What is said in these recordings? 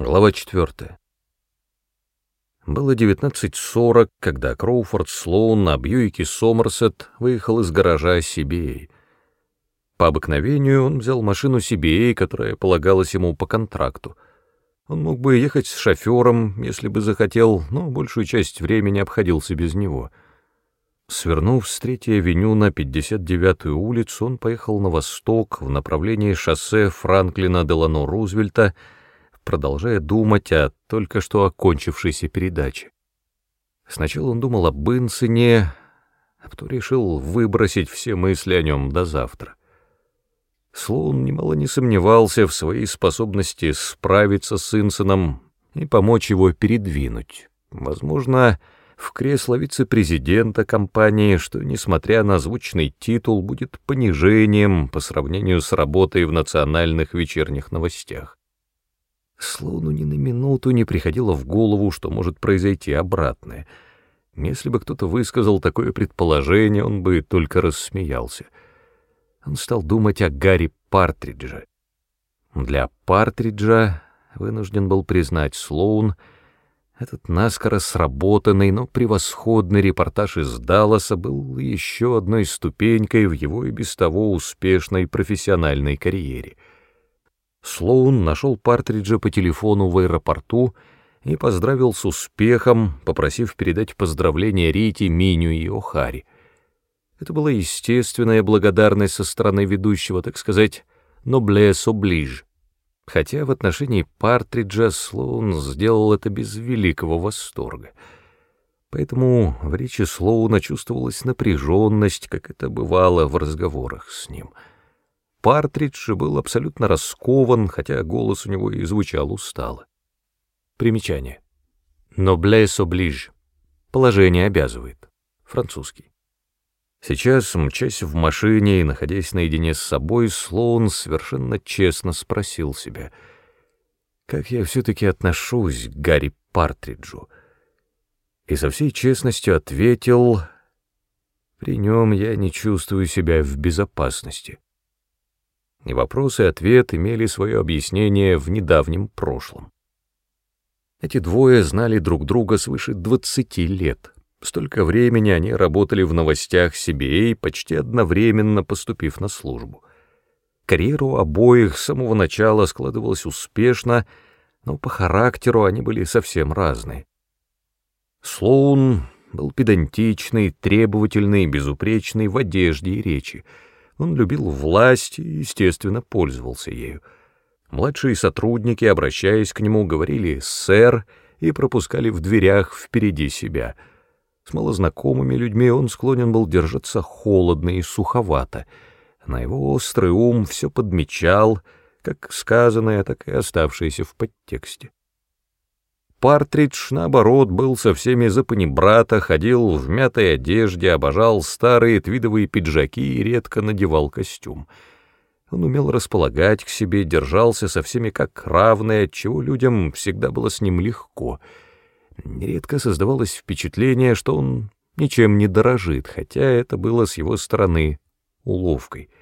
Глава 4. Было 19.40, когда Кроуфорд Слоун на Бьюике Сомерсет выехал из гаража CBA. По обыкновению он взял машину CBA, которая полагалась ему по контракту. Он мог бы ехать с шофером, если бы захотел, но большую часть времени обходился без него. Свернув с третьей авеню на 59-ю улицу, он поехал на восток в направлении шоссе Франклина Делано Рузвельта — продолжая думать о только что окончившейся передаче. Сначала он думал об Инсене, а потом решил выбросить все мысли о нем до завтра. Слоун немало не сомневался в своей способности справиться с Инсеном и помочь его передвинуть. Возможно, в кресло вице-президента компании, что, несмотря на звучный титул, будет понижением по сравнению с работой в национальных вечерних новостях. Слоуну ни на минуту не приходило в голову, что может произойти обратное. Если бы кто-то высказал такое предположение, он бы только рассмеялся. Он стал думать о Гарри Партридже. Для Партриджа, вынужден был признать Слоун, этот наскоро сработанный, но превосходный репортаж из Далласа был еще одной ступенькой в его и без того успешной профессиональной карьере — Слоун нашел Партриджа по телефону в аэропорту и поздравил с успехом, попросив передать поздравления Рите, Миню и Охари. Это была естественная благодарность со стороны ведущего, так сказать, «noblesse oblige». Хотя в отношении Партриджа Слоун сделал это без великого восторга. Поэтому в речи Слоуна чувствовалась напряженность, как это бывало в разговорах с ним — Партридж был абсолютно раскован, хотя голос у него и звучал устало. Примечание. Noblesse oblige. Положение обязывает. Французский. Сейчас, мчась в машине и находясь наедине с собой, Слоун совершенно честно спросил себя, как я все-таки отношусь к Гарри Партриджу, и со всей честностью ответил, при нем я не чувствую себя в безопасности и вопрос и ответ имели свое объяснение в недавнем прошлом. Эти двое знали друг друга свыше 20 лет. Столько времени они работали в новостях CBA, почти одновременно поступив на службу. Карьеру обоих с самого начала складывалась успешно, но по характеру они были совсем разные. Слоун был педантичный, требовательный, безупречный в одежде и речи — он любил власть и, естественно, пользовался ею. Младшие сотрудники, обращаясь к нему, говорили «сэр» и пропускали в дверях впереди себя. С малознакомыми людьми он склонен был держаться холодно и суховато. На его острый ум все подмечал, как сказанное, так и оставшееся в подтексте. Партридж, наоборот, был со всеми за панибрата, ходил в мятой одежде, обожал старые твидовые пиджаки и редко надевал костюм. Он умел располагать к себе, держался со всеми как равный, отчего людям всегда было с ним легко. Нередко создавалось впечатление, что он ничем не дорожит, хотя это было с его стороны уловкой —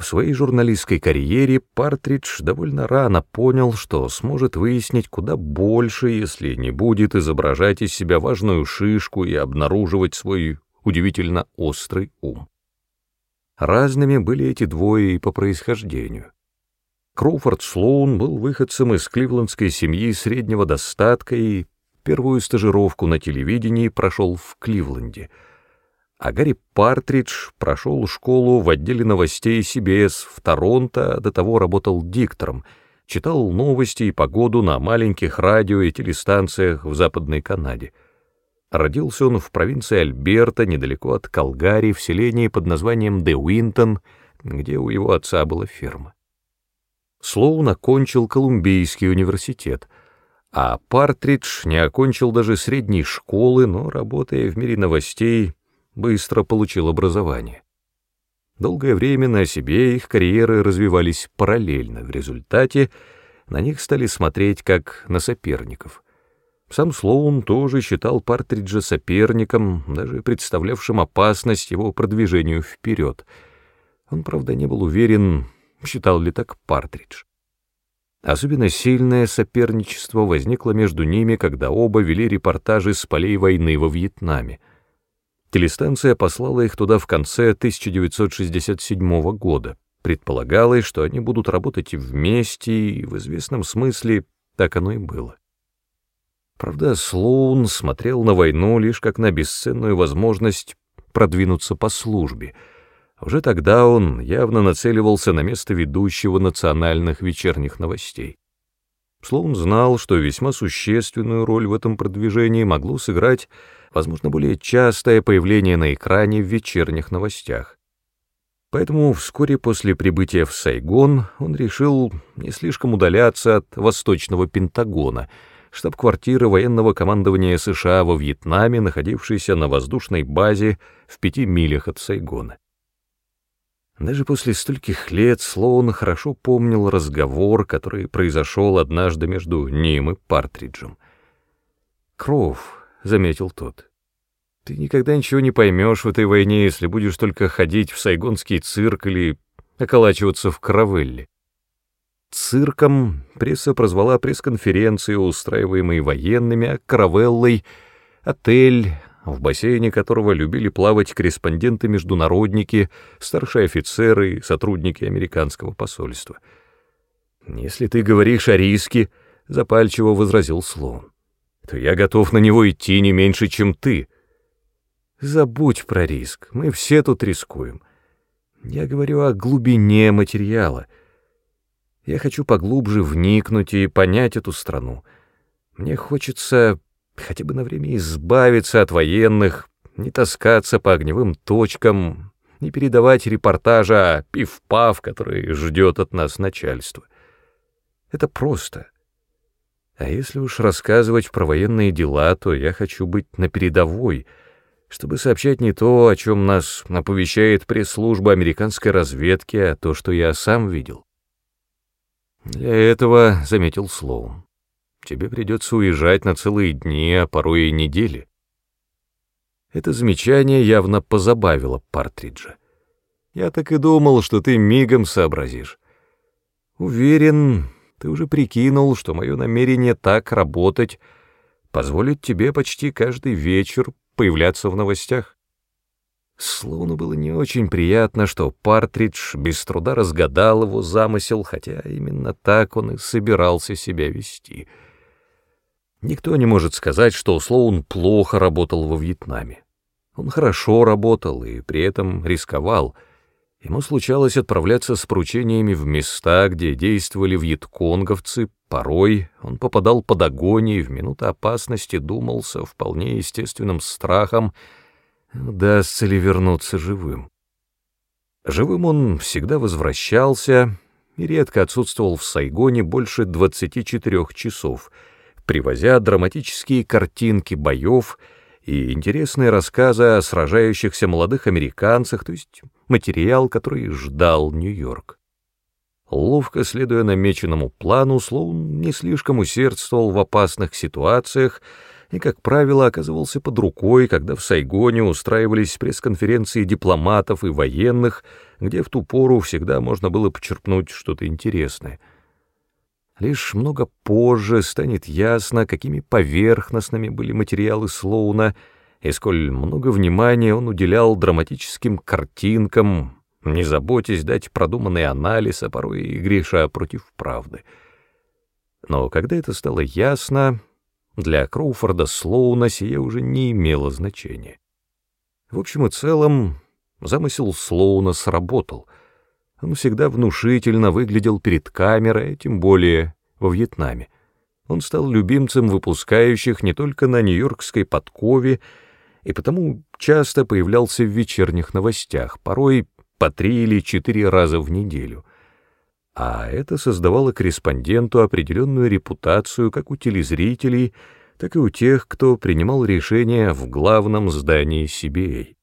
в своей журналистской карьере Партридж довольно рано понял, что сможет выяснить куда больше, если не будет изображать из себя важную шишку и обнаруживать свой удивительно острый ум. Разными были эти двое и по происхождению. Кроуфорд Слоун был выходцем из кливлендской семьи среднего достатка и первую стажировку на телевидении прошел в Кливленде — а Гарри Партридж прошел школу в отделе новостей CBS в Торонто, до того работал диктором, читал новости и погоду на маленьких радио и телестанциях в Западной Канаде. Родился он в провинции Альберта, недалеко от Калгари, в селении под названием Де Уинтон, где у его отца была ферма. Слоун окончил Колумбийский университет, а Партридж не окончил даже средней школы, но, работая в мире новостей, быстро получил образование. Долгое время на себе их карьеры развивались параллельно, в результате на них стали смотреть как на соперников. Сам Слоун тоже считал Партриджа соперником, даже представлявшим опасность его продвижению вперед. Он, правда, не был уверен, считал ли так Партридж. Особенно сильное соперничество возникло между ними, когда оба вели репортажи с полей войны во Вьетнаме. Телестанция послала их туда в конце 1967 года. Предполагалось, что они будут работать вместе, и в известном смысле так оно и было. Правда, Слоун смотрел на войну лишь как на бесценную возможность продвинуться по службе. Уже тогда он явно нацеливался на место ведущего национальных вечерних новостей. Слоун знал, что весьма существенную роль в этом продвижении могло сыграть, возможно, более частое появление на экране в вечерних новостях. Поэтому вскоре после прибытия в Сайгон он решил не слишком удаляться от Восточного Пентагона — штаб-квартиры военного командования США во Вьетнаме, находившейся на воздушной базе в пяти милях от Сайгона. Даже после стольких лет Слоун хорошо помнил разговор, который произошел однажды между ним и Партриджем. «Кров», — заметил тот, — «ты никогда ничего не поймешь в этой войне, если будешь только ходить в сайгонский цирк или околачиваться в каравелле. Цирком пресса прозвала пресс-конференцию, устраиваемой военными, а каравеллой — отель, в бассейне которого любили плавать корреспонденты-международники, старшие офицеры и сотрудники американского посольства. «Если ты говоришь о риске», — запальчиво возразил Слоун, — «то я готов на него идти не меньше, чем ты». «Забудь про риск, мы все тут рискуем. Я говорю о глубине материала». Я хочу поглубже вникнуть и понять эту страну. Мне хочется хотя бы на время избавиться от военных, не таскаться по огневым точкам, не передавать репортажа о пиф-паф, который ждет от нас начальство. Это просто. А если уж рассказывать про военные дела, то я хочу быть на передовой, чтобы сообщать не то, о чем нас оповещает пресс-служба американской разведки, а то, что я сам видел. «Для этого, — заметил Слоун, — тебе придется уезжать на целые дни, а порой и недели». Это замечание явно позабавило Партриджа. «Я так и думал, что ты мигом сообразишь. Уверен, ты уже прикинул, что мое намерение так работать позволит тебе почти каждый вечер появляться в новостях. Слоуну было не очень приятно, что Партридж без труда разгадал его замысел, хотя именно так он и собирался себя вести. Никто не может сказать, что Слоун плохо работал во Вьетнаме. Он хорошо работал и при этом рисковал. Ему случалось отправляться с поручениями в места, где действовали вьетконговцы, порой он попадал под огонь и в минуты опасности думался вполне естественным страхом, удастся ли вернуться живым. Живым он всегда возвращался и редко отсутствовал в Сайгоне больше 24 часов, привозя драматические картинки боев и интересные рассказы о сражающихся молодых американцах, то есть материал, который ждал Нью-Йорк. Ловко следуя намеченному плану, Слоун не слишком усердствовал в опасных ситуациях, и, как правило, оказывался под рукой, когда в Сайгоне устраивались пресс-конференции дипломатов и военных, где в ту пору всегда можно было почерпнуть что-то интересное. Лишь много позже станет ясно, какими поверхностными были материалы Слоуна, и сколь много внимания он уделял драматическим картинкам, не заботясь дать продуманный анализ, а порой и греша против правды. Но когда это стало ясно, для Кроуфорда Слоуна сие уже не имело значения. В общем и целом, замысел Слоуна сработал. Он всегда внушительно выглядел перед камерой, тем более во Вьетнаме. Он стал любимцем выпускающих не только на Нью-Йоркской подкове, и потому часто появлялся в вечерних новостях, порой по три или четыре раза в неделю а это создавало корреспонденту определенную репутацию как у телезрителей, так и у тех, кто принимал решения в главном здании CBA.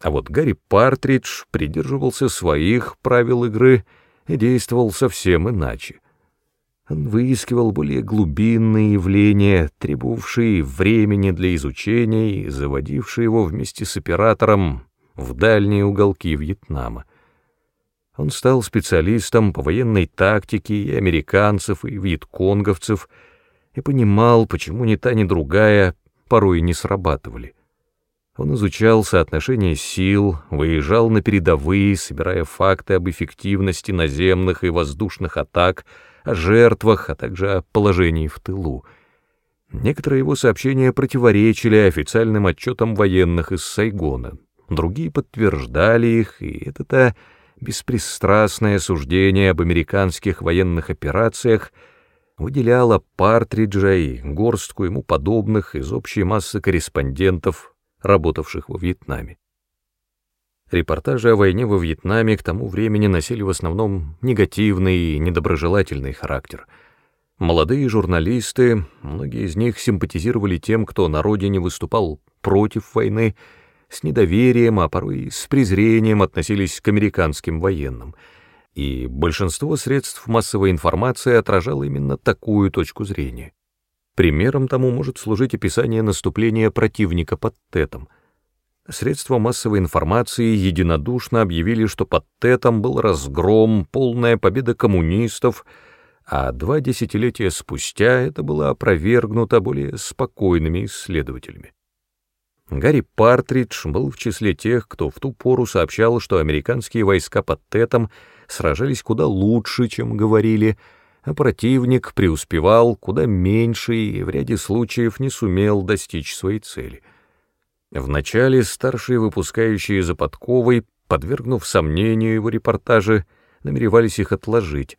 А вот Гарри Партридж придерживался своих правил игры и действовал совсем иначе. Он выискивал более глубинные явления, требовавшие времени для изучения и заводившие его вместе с оператором в дальние уголки Вьетнама. Он стал специалистом по военной тактике и американцев, и вьетконговцев, и понимал, почему ни та, ни другая порой не срабатывали. Он изучал соотношение сил, выезжал на передовые, собирая факты об эффективности наземных и воздушных атак, о жертвах, а также о положении в тылу. Некоторые его сообщения противоречили официальным отчетам военных из Сайгона, другие подтверждали их, и это-то беспристрастное суждение об американских военных операциях выделяло Партриджа и горстку ему подобных из общей массы корреспондентов работавших во Вьетнаме. Репортажи о войне во Вьетнаме к тому времени носили в основном негативный и недоброжелательный характер. Молодые журналисты, многие из них симпатизировали тем, кто на родине выступал против войны, с недоверием, а порой и с презрением относились к американским военным. И большинство средств массовой информации отражало именно такую точку зрения. Примером тому может служить описание наступления противника под Тетом. Средства массовой информации единодушно объявили, что под Тетом был разгром, полная победа коммунистов, а два десятилетия спустя это было опровергнуто более спокойными исследователями. Гарри Партридж был в числе тех, кто в ту пору сообщал, что американские войска под Тетом сражались куда лучше, чем говорили, а противник преуспевал куда меньше и в ряде случаев не сумел достичь своей цели. Вначале старшие выпускающие за подковой, подвергнув сомнению его репортажи, намеревались их отложить,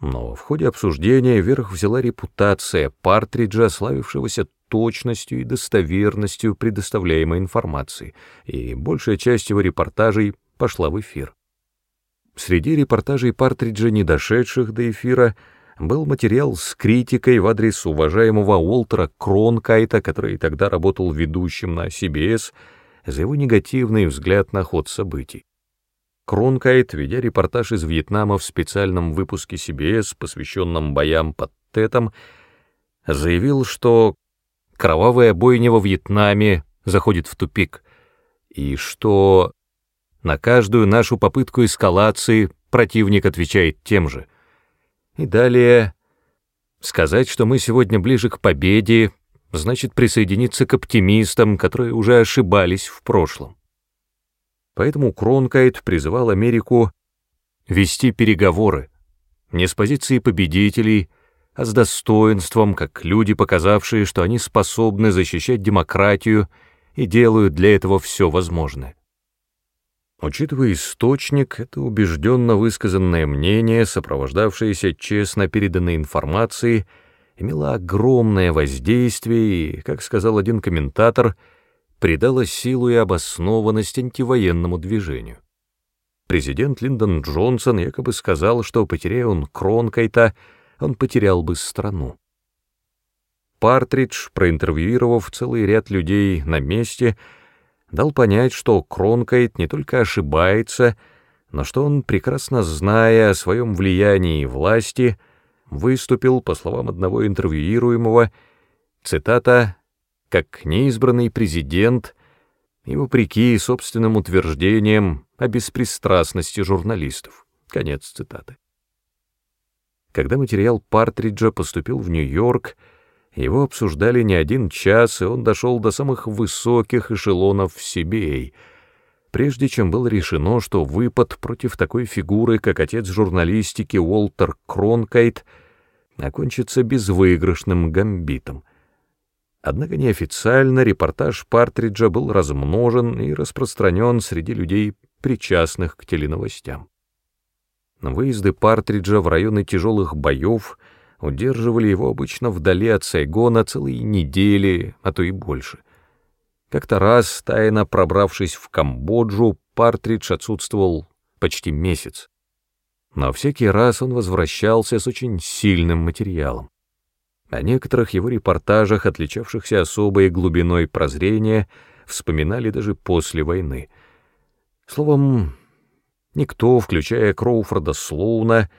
но в ходе обсуждения верх взяла репутация Партриджа, славившегося точностью и достоверностью предоставляемой информации, и большая часть его репортажей пошла в эфир. Среди репортажей Партриджа, не дошедших до эфира, был материал с критикой в адрес уважаемого Уолтера Кронкайта, который тогда работал ведущим на CBS, за его негативный взгляд на ход событий. Кронкайт, ведя репортаж из Вьетнама в специальном выпуске CBS, посвященном боям под Тетом, заявил, что кровавая бойня во Вьетнаме заходит в тупик, и что на каждую нашу попытку эскалации противник отвечает тем же. И далее сказать, что мы сегодня ближе к победе, значит присоединиться к оптимистам, которые уже ошибались в прошлом. Поэтому Кронкайт призывал Америку вести переговоры не с позиции победителей, а с достоинством, как люди, показавшие, что они способны защищать демократию и делают для этого все возможное. Учитывая источник, это убежденно высказанное мнение, сопровождавшееся честно переданной информацией, имело огромное воздействие и, как сказал один комментатор, придало силу и обоснованность антивоенному движению. Президент Линдон Джонсон якобы сказал, что, потеряя он Кронкайта, он потерял бы страну. Партридж, проинтервьюировав целый ряд людей на месте, дал понять, что Кронкайт не только ошибается, но что он, прекрасно зная о своем влиянии и власти, выступил, по словам одного интервьюируемого, цитата, «как неизбранный президент» и вопреки собственным утверждениям о беспристрастности журналистов. Конец цитаты. Когда материал Партриджа поступил в Нью-Йорк, его обсуждали не один час, и он дошел до самых высоких эшелонов в Сибей, прежде чем было решено, что выпад против такой фигуры, как отец журналистики Уолтер Кронкайт, окончится безвыигрышным гамбитом. Однако неофициально репортаж Партриджа был размножен и распространен среди людей, причастных к теленовостям. Выезды Партриджа в районы тяжелых боев — удерживали его обычно вдали от Сайгона целые недели, а то и больше. Как-то раз, тайно пробравшись в Камбоджу, Партридж отсутствовал почти месяц. Но всякий раз он возвращался с очень сильным материалом. О некоторых его репортажах, отличавшихся особой глубиной прозрения, вспоминали даже после войны. Словом, никто, включая Кроуфорда Слоуна,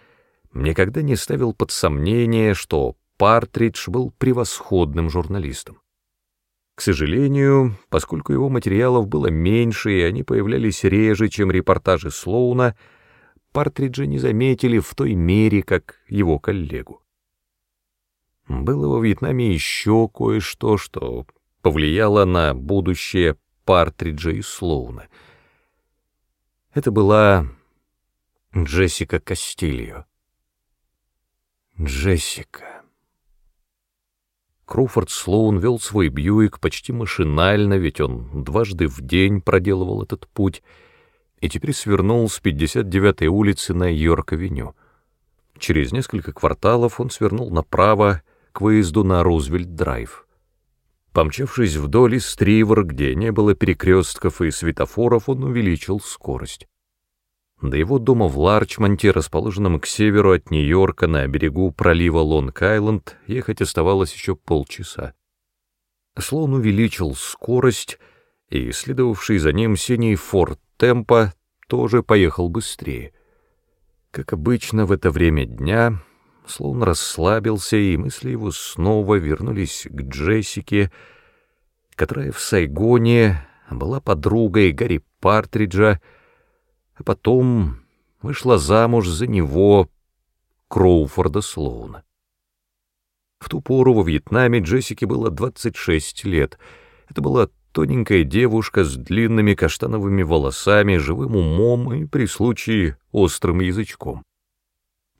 никогда не ставил под сомнение, что Партридж был превосходным журналистом. К сожалению, поскольку его материалов было меньше и они появлялись реже, чем репортажи Слоуна, Партриджа не заметили в той мере, как его коллегу. Было во Вьетнаме еще кое-что, что повлияло на будущее Партриджа и Слоуна. Это была Джессика Кастильо. Джессика. Кроуфорд Слоун вел свой Бьюик почти машинально, ведь он дважды в день проделывал этот путь, и теперь свернул с 59-й улицы на Йорк-авеню. Через несколько кварталов он свернул направо к выезду на Рузвельт-драйв. Помчавшись вдоль Стривер, где не было перекрестков и светофоров, он увеличил скорость. До его дома в Ларчмонте, расположенном к северу от Нью-Йорка на берегу пролива Лонг-Айленд, ехать оставалось еще полчаса. Слон увеличил скорость, и следовавший за ним синий форт Темпа тоже поехал быстрее. Как обычно в это время дня, Слон расслабился, и мысли его снова вернулись к Джессике, которая в Сайгоне была подругой Гарри Партриджа, а потом вышла замуж за него, Кроуфорда Слоуна. В ту пору во Вьетнаме Джессике было 26 лет. Это была тоненькая девушка с длинными каштановыми волосами, живым умом и, при случае, острым язычком.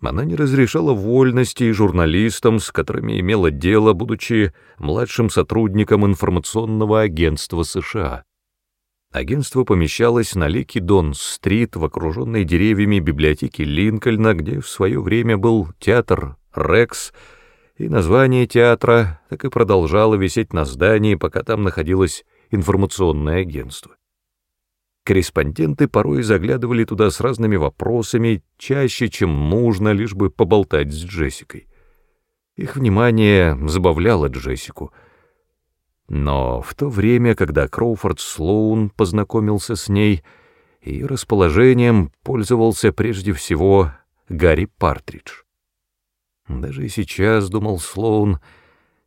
Она не разрешала вольности журналистам, с которыми имела дело, будучи младшим сотрудником информационного агентства США. Агентство помещалось на Леки Дон-стрит в окруженной деревьями библиотеке Линкольна, где в свое время был театр «Рекс», и название театра так и продолжало висеть на здании, пока там находилось информационное агентство. Корреспонденты порой заглядывали туда с разными вопросами, чаще, чем нужно, лишь бы поболтать с Джессикой. Их внимание забавляло Джессику — но в то время, когда Кроуфорд Слоун познакомился с ней, ее расположением пользовался прежде всего Гарри Партридж. Даже и сейчас, думал Слоун,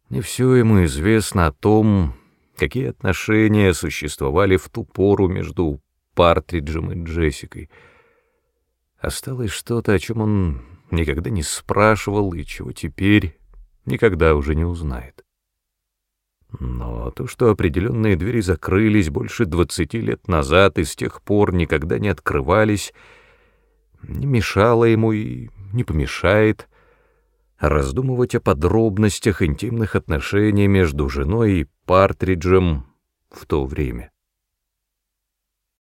не все ему известно о том, какие отношения существовали в ту пору между Партриджем и Джессикой. Осталось что-то, о чем он никогда не спрашивал и чего теперь никогда уже не узнает. Но то, что определенные двери закрылись больше двадцати лет назад и с тех пор никогда не открывались, не мешало ему и не помешает раздумывать о подробностях интимных отношений между женой и Партриджем в то время.